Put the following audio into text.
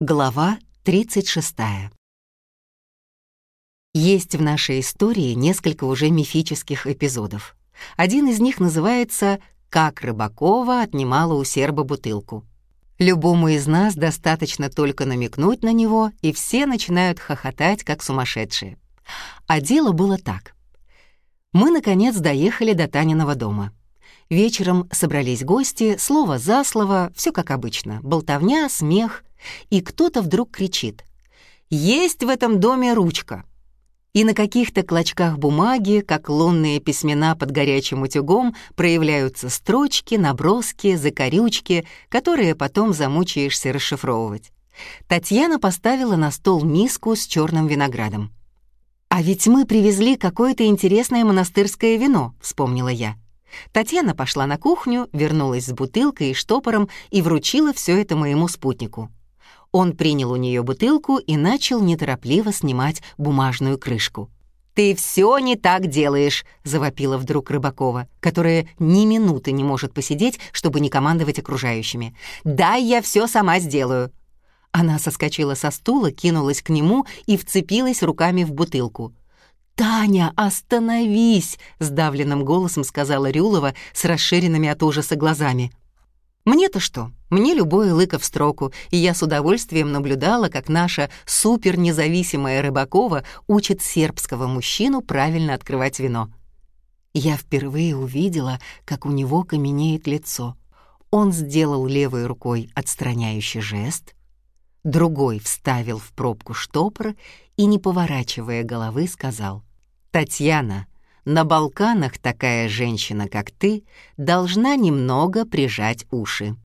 Глава 36. Есть в нашей истории несколько уже мифических эпизодов. Один из них называется «Как Рыбакова отнимала у серба бутылку». Любому из нас достаточно только намекнуть на него, и все начинают хохотать, как сумасшедшие. А дело было так. Мы, наконец, доехали до Таниного дома. Вечером собрались гости, слово за слово, все как обычно. Болтовня, смех, и кто-то вдруг кричит «Есть в этом доме ручка!» И на каких-то клочках бумаги, как лунные письмена под горячим утюгом, проявляются строчки, наброски, закорючки, которые потом замучаешься расшифровывать. Татьяна поставила на стол миску с черным виноградом. «А ведь мы привезли какое-то интересное монастырское вино», — вспомнила я. Татьяна пошла на кухню, вернулась с бутылкой и штопором и вручила все это моему спутнику. Он принял у нее бутылку и начал неторопливо снимать бумажную крышку. «Ты все не так делаешь», — завопила вдруг Рыбакова, которая ни минуты не может посидеть, чтобы не командовать окружающими. «Дай я все сама сделаю». Она соскочила со стула, кинулась к нему и вцепилась руками в бутылку. «Таня, остановись!» — сдавленным голосом сказала Рюлова с расширенными от ужаса глазами. Мне-то что? Мне любое лыко в строку, и я с удовольствием наблюдала, как наша супернезависимая Рыбакова учит сербского мужчину правильно открывать вино. Я впервые увидела, как у него каменеет лицо. Он сделал левой рукой отстраняющий жест, другой вставил в пробку штопор и, не поворачивая головы, сказал «Татьяна, на Балканах такая женщина, как ты, должна немного прижать уши.